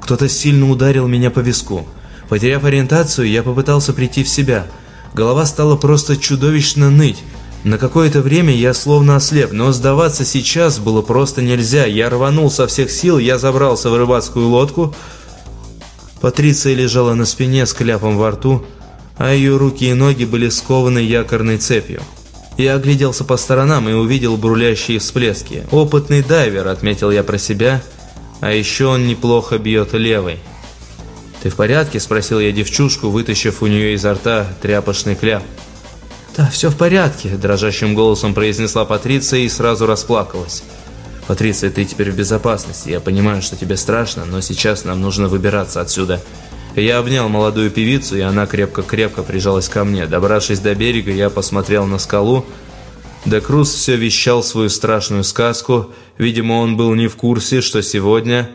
кто-то сильно ударил меня по виску. Потеряв ориентацию, я попытался прийти в себя. Голова стала просто чудовищно ныть. На какое-то время я словно ослеп, но сдаваться сейчас было просто нельзя. Я рванул со всех сил, я забрался в рыбацкую лодку. Патриция лежала на спине с кляпом во рту, а ее руки и ноги были скованы якорной цепью. Я огляделся по сторонам и увидел брулящие всплески. «Опытный дайвер», — отметил я про себя, а еще он неплохо бьет левой. «Ты в порядке?» – спросил я девчушку, вытащив у нее изо рта тряпочный кляп. «Да, все в порядке», – дрожащим голосом произнесла Патриция и сразу расплакалась. «Патриция, ты теперь в безопасности. Я понимаю, что тебе страшно, но сейчас нам нужно выбираться отсюда». Я обнял молодую певицу, и она крепко-крепко прижалась ко мне. Добравшись до берега, я посмотрел на скалу. Де Круз все вещал свою страшную сказку. Видимо, он был не в курсе, что сегодня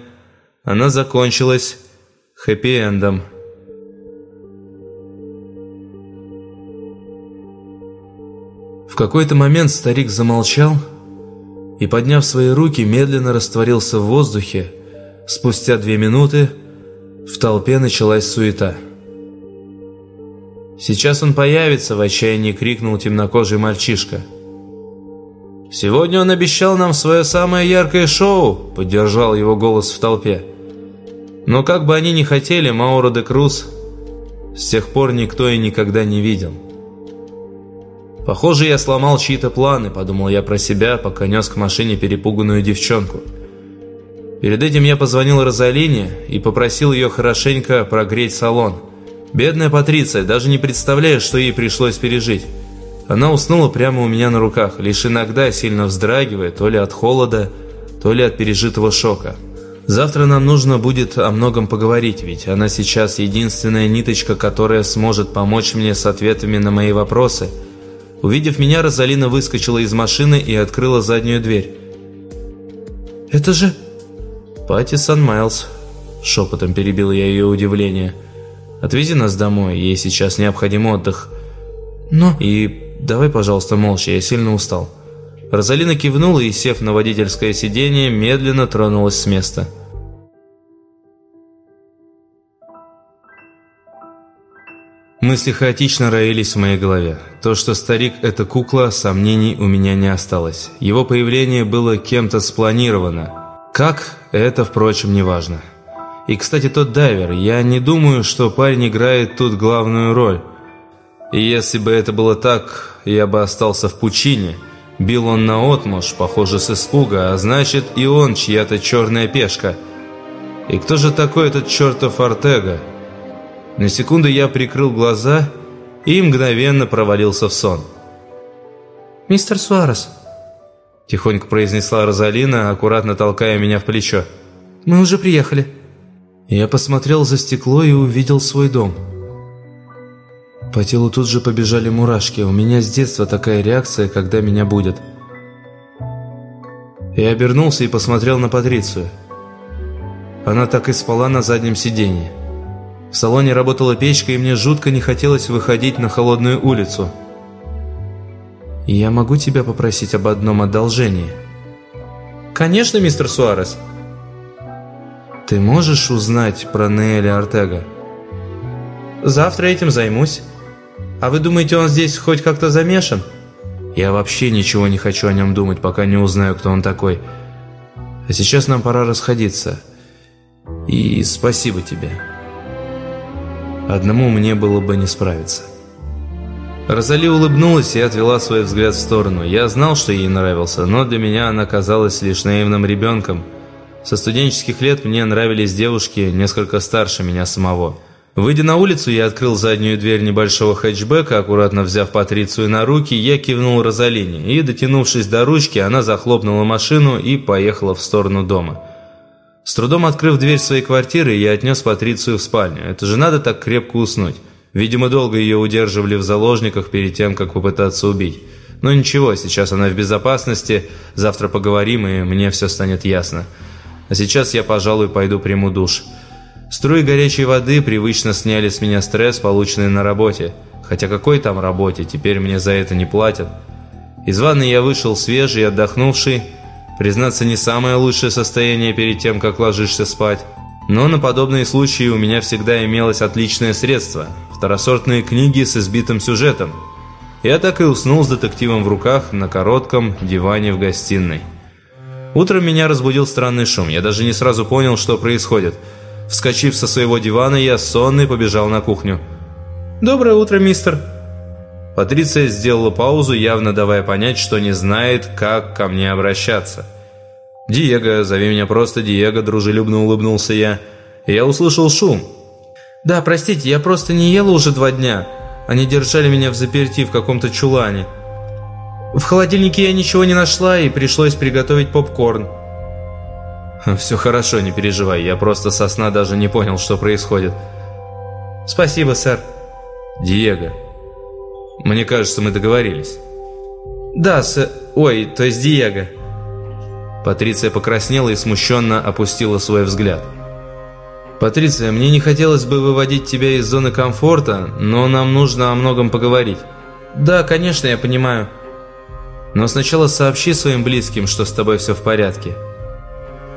она закончилась хэппи-эндом. В какой-то момент старик замолчал и, подняв свои руки, медленно растворился в воздухе. Спустя две минуты в толпе началась суета. «Сейчас он появится!» – в отчаянии крикнул темнокожий мальчишка. «Сегодня он обещал нам свое самое яркое шоу!» – поддержал его голос в толпе. Но как бы они ни хотели, Мауро де Круз с тех пор никто и никогда не видел. «Похоже, я сломал чьи-то планы», – подумал я про себя, пока нес к машине перепуганную девчонку. Перед этим я позвонил Розалине и попросил ее хорошенько прогреть салон. Бедная Патриция, даже не представляю, что ей пришлось пережить. Она уснула прямо у меня на руках, лишь иногда сильно вздрагивая, то ли от холода, то ли от пережитого шока. Завтра нам нужно будет о многом поговорить, ведь она сейчас единственная ниточка, которая сможет помочь мне с ответами на мои вопросы. Увидев меня, Розалина выскочила из машины и открыла заднюю дверь. «Это же...» «Пати Сан Майлз», — шепотом перебил я ее удивление. «Отвези нас домой, ей сейчас необходим отдых». «Но...» «И давай, пожалуйста, молча, я сильно устал». Розалина кивнула и, сев на водительское сиденье, медленно тронулась с места. Мысли хаотично роились в моей голове. То, что старик – это кукла, сомнений у меня не осталось. Его появление было кем-то спланировано. Как – это, впрочем, не важно. И, кстати, тот дайвер, я не думаю, что парень играет тут главную роль. И если бы это было так, я бы остался в пучине. Бил он наотмашь, похоже, с испуга, а значит, и он чья-то черная пешка. И кто же такой этот чертов Артега? На секунду я прикрыл глаза и мгновенно провалился в сон. «Мистер Суарес», – тихонько произнесла Розалина, аккуратно толкая меня в плечо. «Мы уже приехали». Я посмотрел за стекло и увидел свой дом. По телу тут же побежали мурашки. У меня с детства такая реакция, когда меня будет. Я обернулся и посмотрел на Патрицию. Она так и спала на заднем сиденье. В салоне работала печка, и мне жутко не хотелось выходить на холодную улицу. «Я могу тебя попросить об одном одолжении?» «Конечно, мистер Суарес». «Ты можешь узнать про Неэля Артега?» «Завтра этим займусь. А вы думаете, он здесь хоть как-то замешан?» «Я вообще ничего не хочу о нем думать, пока не узнаю, кто он такой. А сейчас нам пора расходиться. И спасибо тебе». Одному мне было бы не справиться. Розали улыбнулась и отвела свой взгляд в сторону. Я знал, что ей нравился, но для меня она казалась лишь наивным ребенком. Со студенческих лет мне нравились девушки несколько старше меня самого. Выйдя на улицу, я открыл заднюю дверь небольшого хэтчбека, аккуратно взяв Патрицию на руки, я кивнул Розалине, и, дотянувшись до ручки, она захлопнула машину и поехала в сторону дома. С трудом открыв дверь своей квартиры, я отнес Патрицию в спальню. Это же надо так крепко уснуть. Видимо, долго ее удерживали в заложниках перед тем, как попытаться убить. Но ничего, сейчас она в безопасности, завтра поговорим, и мне все станет ясно. А сейчас я, пожалуй, пойду приму душ. Струи горячей воды привычно сняли с меня стресс, полученный на работе. Хотя какой там работе, теперь мне за это не платят. Из ванны я вышел свежий, отдохнувший, Признаться, не самое лучшее состояние перед тем, как ложишься спать. Но на подобные случаи у меня всегда имелось отличное средство. Второсортные книги с избитым сюжетом. Я так и уснул с детективом в руках на коротком диване в гостиной. Утром меня разбудил странный шум. Я даже не сразу понял, что происходит. Вскочив со своего дивана, я сонный побежал на кухню. «Доброе утро, мистер!» Патриция сделала паузу, явно давая понять, что не знает, как ко мне обращаться. «Диего, зови меня просто Диего», – дружелюбно улыбнулся я. я услышал шум. «Да, простите, я просто не ела уже два дня. Они держали меня в заперти в каком-то чулане. В холодильнике я ничего не нашла, и пришлось приготовить попкорн». «Все хорошо, не переживай, я просто со сна даже не понял, что происходит». «Спасибо, сэр». «Диего, мне кажется, мы договорились». «Да, сэр... Ой, то есть Диего». Патриция покраснела и смущенно опустила свой взгляд. «Патриция, мне не хотелось бы выводить тебя из зоны комфорта, но нам нужно о многом поговорить». «Да, конечно, я понимаю». «Но сначала сообщи своим близким, что с тобой все в порядке».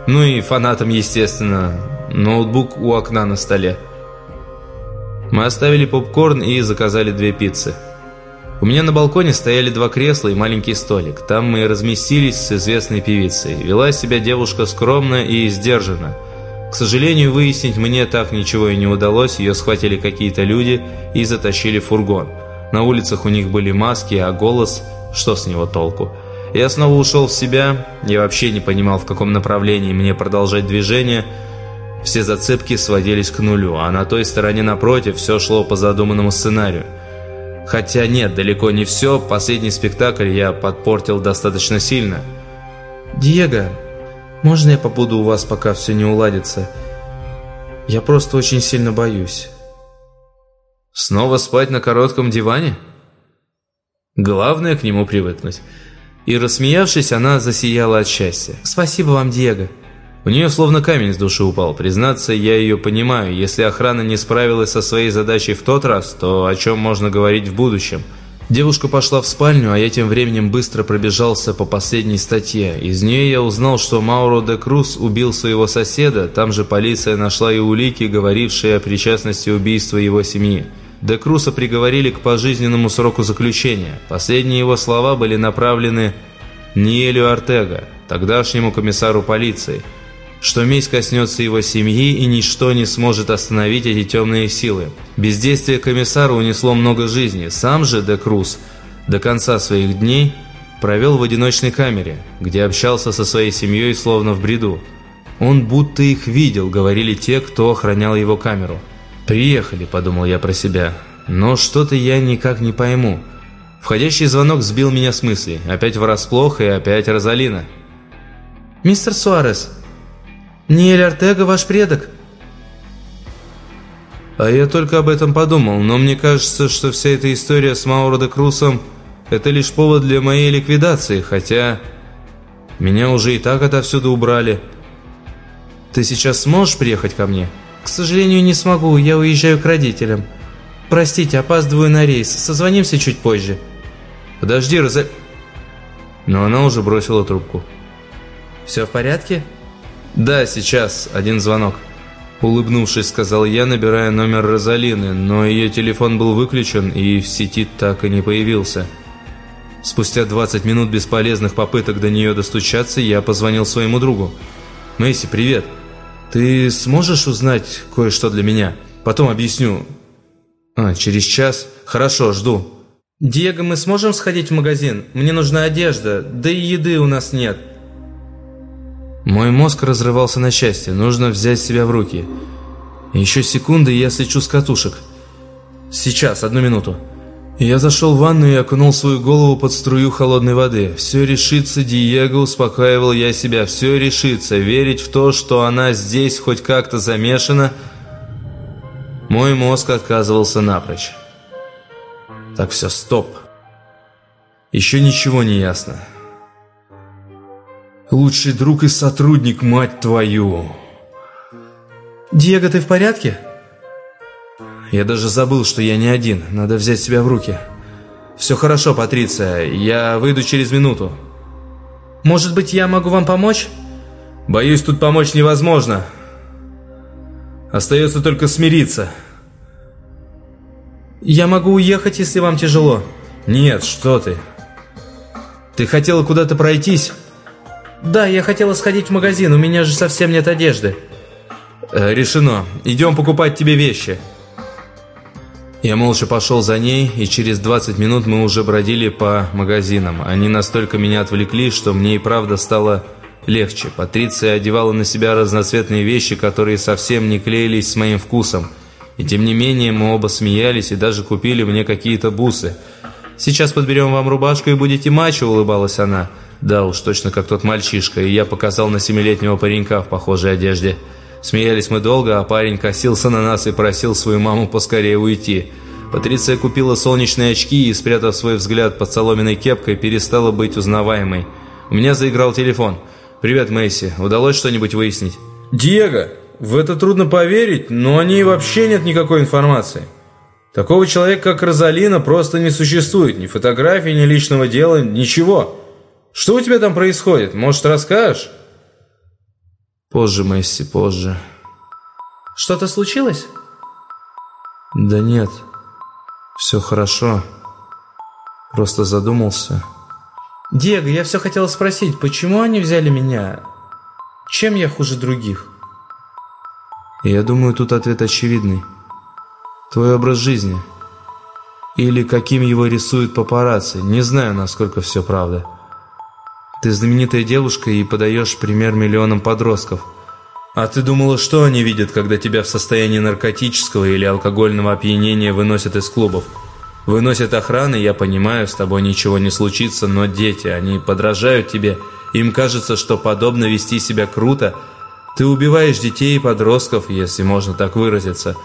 Ну и фанатам, естественно. Ноутбук у окна на столе. Мы оставили попкорн и заказали две пиццы. У меня на балконе стояли два кресла и маленький столик. Там мы разместились с известной певицей. Вела себя девушка скромно и сдержанно. К сожалению, выяснить мне так ничего и не удалось. Ее схватили какие-то люди и затащили в фургон. На улицах у них были маски, а голос... Что с него толку? Я снова ушел в себя. Я вообще не понимал, в каком направлении мне продолжать движение. Все зацепки сводились к нулю, а на той стороне напротив все шло по задуманному сценарию. Хотя нет, далеко не все. Последний спектакль я подпортил достаточно сильно. «Диего, можно я побуду у вас, пока все не уладится? Я просто очень сильно боюсь». «Снова спать на коротком диване?» Главное к нему привыкнуть. И рассмеявшись, она засияла от счастья. «Спасибо вам, Диего». У нее словно камень с души упал. Признаться, я ее понимаю. Если охрана не справилась со своей задачей в тот раз, то о чем можно говорить в будущем? Девушка пошла в спальню, а я тем временем быстро пробежался по последней статье. Из нее я узнал, что Мауро де Круз убил своего соседа. Там же полиция нашла и улики, говорившие о причастности убийства его семьи. Де Круса приговорили к пожизненному сроку заключения. Последние его слова были направлены Ниэлю Артега, тогдашнему комиссару полиции – что месть коснется его семьи и ничто не сможет остановить эти темные силы. Бездействие комиссара унесло много жизней. Сам же Де Круз до конца своих дней провел в одиночной камере, где общался со своей семьей словно в бреду. Он будто их видел, говорили те, кто охранял его камеру. «Приехали», – подумал я про себя. «Но что-то я никак не пойму». Входящий звонок сбил меня с мысли. Опять врасплох и опять Розалина. «Мистер Суарес», Ниэль Артега ваш предок?» А я только об этом подумал, но мне кажется, что вся эта история с Мауро де Крусом – это лишь повод для моей ликвидации, хотя меня уже и так отовсюду убрали. Ты сейчас сможешь приехать ко мне? К сожалению, не смогу, я уезжаю к родителям. Простите, опаздываю на рейс, созвонимся чуть позже. Подожди, Роза... Но она уже бросила трубку. Все в порядке? «Да, сейчас. Один звонок». Улыбнувшись, сказал я, набирая номер Розалины, но ее телефон был выключен и в сети так и не появился. Спустя 20 минут бесполезных попыток до нее достучаться, я позвонил своему другу. «Мэйси, привет. Ты сможешь узнать кое-что для меня? Потом объясню». «А, через час? Хорошо, жду». «Диего, мы сможем сходить в магазин? Мне нужна одежда, да и еды у нас нет». Мой мозг разрывался на части, нужно взять себя в руки. Еще секунды, и я слечу с катушек. Сейчас, одну минуту. Я зашел в ванну и окунул свою голову под струю холодной воды. «Все решится, Диего», успокаивал я себя. «Все решится. Верить в то, что она здесь хоть как-то замешана...» Мой мозг отказывался напрочь. Так, все, стоп. Еще ничего не ясно. Лучший друг и сотрудник, мать твою. Диего, ты в порядке? Я даже забыл, что я не один. Надо взять себя в руки. Все хорошо, Патриция. Я выйду через минуту. Может быть, я могу вам помочь? Боюсь, тут помочь невозможно. Остается только смириться. Я могу уехать, если вам тяжело. Нет, что ты. Ты хотела куда-то пройтись? Да, я хотела сходить в магазин, у меня же совсем нет одежды. Э, решено. Идем покупать тебе вещи. Я молча пошел за ней, и через 20 минут мы уже бродили по магазинам. Они настолько меня отвлекли, что мне и правда стало легче. Патриция одевала на себя разноцветные вещи, которые совсем не клеились с моим вкусом. И тем не менее мы оба смеялись и даже купили мне какие-то бусы. «Сейчас подберем вам рубашку и будете мачо», — улыбалась она. Да уж, точно как тот мальчишка, и я показал на семилетнего паренька в похожей одежде. Смеялись мы долго, а парень косился на нас и просил свою маму поскорее уйти. Патриция купила солнечные очки и, спрятав свой взгляд под соломенной кепкой, перестала быть узнаваемой. У меня заиграл телефон. «Привет, Мэйси. Удалось что-нибудь выяснить?» «Диего, в это трудно поверить, но о ней вообще нет никакой информации. Такого человека, как Розалина, просто не существует. Ни фотографий, ни личного дела, ничего. Что у тебя там происходит? Может, расскажешь?» Позже, Месси, позже. Что-то случилось? Да нет. Все хорошо. Просто задумался. Диего, я все хотел спросить, почему они взяли меня? Чем я хуже других? Я думаю, тут ответ очевидный. Твой образ жизни. Или каким его рисуют папарацци. Не знаю, насколько все правда. Ты знаменитая девушка и подаешь пример миллионам подростков. А ты думала, что они видят, когда тебя в состоянии наркотического или алкогольного опьянения выносят из клубов? Выносят охраны, я понимаю, с тобой ничего не случится, но дети, они подражают тебе. Им кажется, что подобно вести себя круто. Ты убиваешь детей и подростков, если можно так выразиться.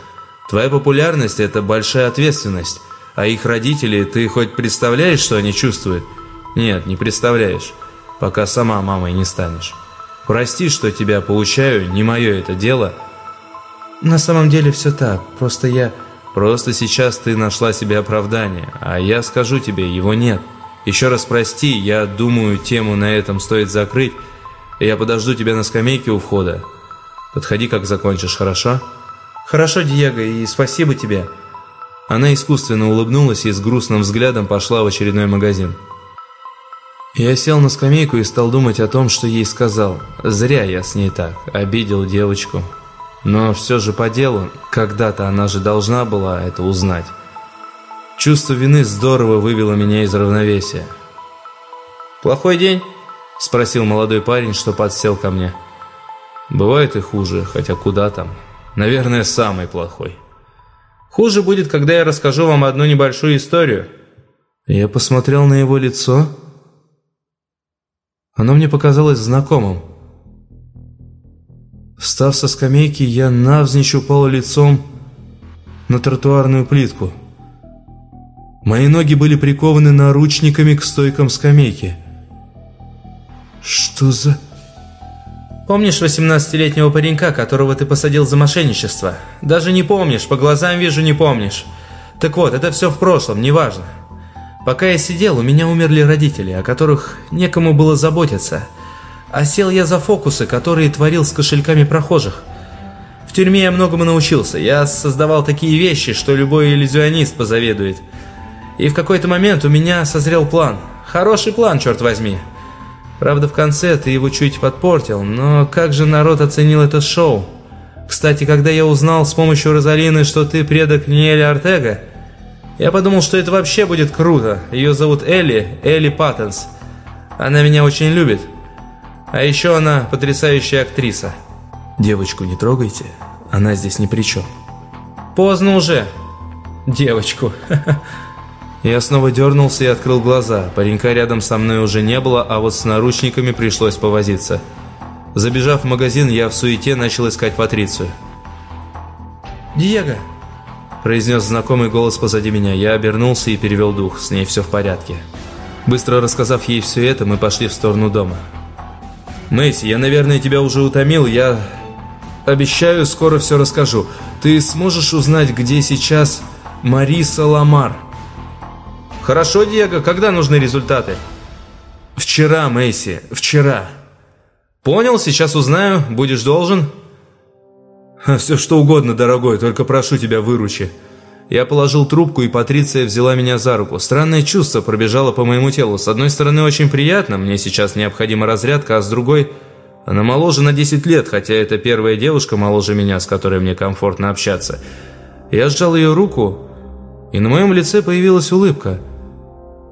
Твоя популярность – это большая ответственность. А их родители, ты хоть представляешь, что они чувствуют? Нет, не представляешь пока сама мамой не станешь. Прости, что тебя поучаю, не мое это дело. На самом деле все так, просто я... Просто сейчас ты нашла себе оправдание, а я скажу тебе, его нет. Еще раз прости, я думаю, тему на этом стоит закрыть. Я подожду тебя на скамейке у входа. Подходи, как закончишь, хорошо? Хорошо, Диего, и спасибо тебе. Она искусственно улыбнулась и с грустным взглядом пошла в очередной магазин. Я сел на скамейку и стал думать о том, что ей сказал. Зря я с ней так, обидел девочку. Но все же по делу, когда-то она же должна была это узнать. Чувство вины здорово вывело меня из равновесия. «Плохой день?» – спросил молодой парень, что подсел ко мне. «Бывает и хуже, хотя куда там. Наверное, самый плохой». «Хуже будет, когда я расскажу вам одну небольшую историю». Я посмотрел на его лицо – оно мне показалось знакомым. Встав со скамейки, я навзничь упал лицом на тротуарную плитку. Мои ноги были прикованы наручниками к стойкам скамейки. Что за... Помнишь 18-летнего паренька, которого ты посадил за мошенничество? Даже не помнишь, по глазам вижу, не помнишь. Так вот, это все в прошлом, неважно. Пока я сидел, у меня умерли родители, о которых некому было заботиться. А сел я за фокусы, которые творил с кошельками прохожих. В тюрьме я многому научился. Я создавал такие вещи, что любой иллюзионист позаведует. И в какой-то момент у меня созрел план. Хороший план, черт возьми. Правда, в конце ты его чуть подпортил, но как же народ оценил это шоу? Кстати, когда я узнал с помощью Розалины, что ты предок Ниэля Артега, я подумал, что это вообще будет круто. Ее зовут Элли, Элли Паттенс. Она меня очень любит. А еще она потрясающая актриса. Девочку не трогайте, она здесь ни при чем. Поздно уже. Девочку. Я снова дернулся и открыл глаза. Паренька рядом со мной уже не было, а вот с наручниками пришлось повозиться. Забежав в магазин, я в суете начал искать Патрицию. «Диего!» Произнес знакомый голос позади меня. Я обернулся и перевел дух. С ней все в порядке. Быстро рассказав ей все это, мы пошли в сторону дома. «Мэйси, я, наверное, тебя уже утомил. Я обещаю, скоро все расскажу. Ты сможешь узнать, где сейчас Мариса Ламар?» «Хорошо, Диего. Когда нужны результаты?» «Вчера, Мэйси, вчера». «Понял, сейчас узнаю. Будешь должен?» «Все что угодно, дорогой, только прошу тебя, выручи. Я положил трубку, и Патриция взяла меня за руку. Странное чувство пробежало по моему телу. С одной стороны, очень приятно, мне сейчас необходима разрядка, а с другой... Она моложе на 10 лет, хотя это первая девушка моложе меня, с которой мне комфортно общаться. Я сжал ее руку, и на моем лице появилась улыбка.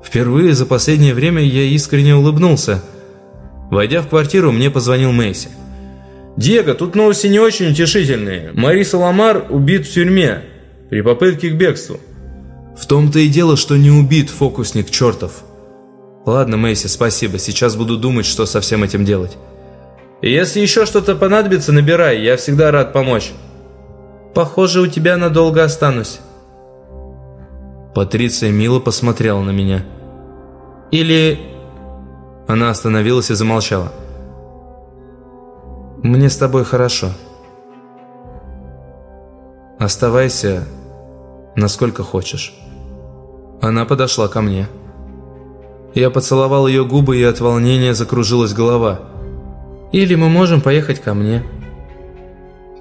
Впервые за последнее время я искренне улыбнулся. Войдя в квартиру, мне позвонил Мэйси. «Диего, тут новости не очень утешительные. Мариса Ламар убит в тюрьме при попытке к бегству». «В том-то и дело, что не убит фокусник чертов». «Ладно, Мэйси, спасибо. Сейчас буду думать, что со всем этим делать». «Если еще что-то понадобится, набирай. Я всегда рад помочь». «Похоже, у тебя надолго останусь». Патриция мило посмотрела на меня. «Или...» Она остановилась и замолчала. «Мне с тобой хорошо. Оставайся, насколько хочешь». Она подошла ко мне. Я поцеловал ее губы, и от волнения закружилась голова. «Или мы можем поехать ко мне».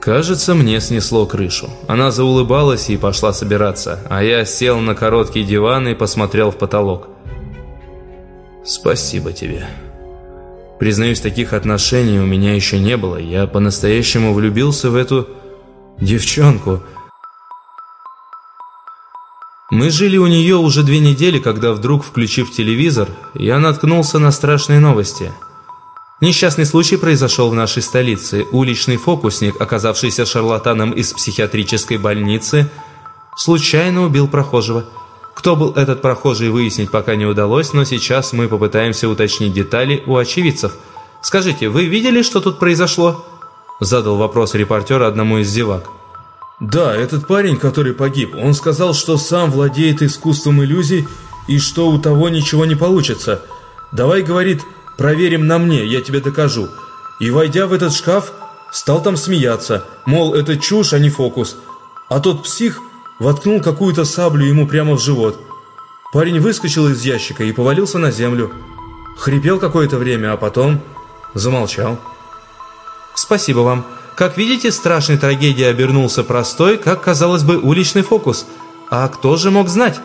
Кажется, мне снесло крышу. Она заулыбалась и пошла собираться, а я сел на короткий диван и посмотрел в потолок. «Спасибо тебе». Признаюсь, таких отношений у меня еще не было. Я по-настоящему влюбился в эту девчонку. Мы жили у нее уже две недели, когда вдруг, включив телевизор, я наткнулся на страшные новости – Несчастный случай произошел в нашей столице. Уличный фокусник, оказавшийся шарлатаном из психиатрической больницы, случайно убил прохожего. Кто был этот прохожий, выяснить пока не удалось, но сейчас мы попытаемся уточнить детали у очевидцев. «Скажите, вы видели, что тут произошло?» Задал вопрос репортер одному из зевак. «Да, этот парень, который погиб, он сказал, что сам владеет искусством иллюзий и что у того ничего не получится. Давай, говорит, Проверим на мне, я тебе докажу. И, войдя в этот шкаф, стал там смеяться, мол, это чушь, а не фокус. А тот псих воткнул какую-то саблю ему прямо в живот. Парень выскочил из ящика и повалился на землю. Хрипел какое-то время, а потом замолчал. «Спасибо вам. Как видите, страшной трагедией обернулся простой, как казалось бы, уличный фокус. А кто же мог знать?»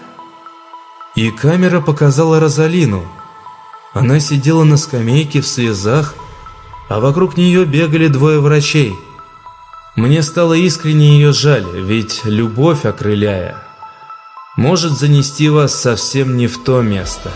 И камера показала Розалину – она сидела на скамейке в слезах, а вокруг нее бегали двое врачей. Мне стало искренне ее жаль, ведь любовь, окрыляя, может занести вас совсем не в то место».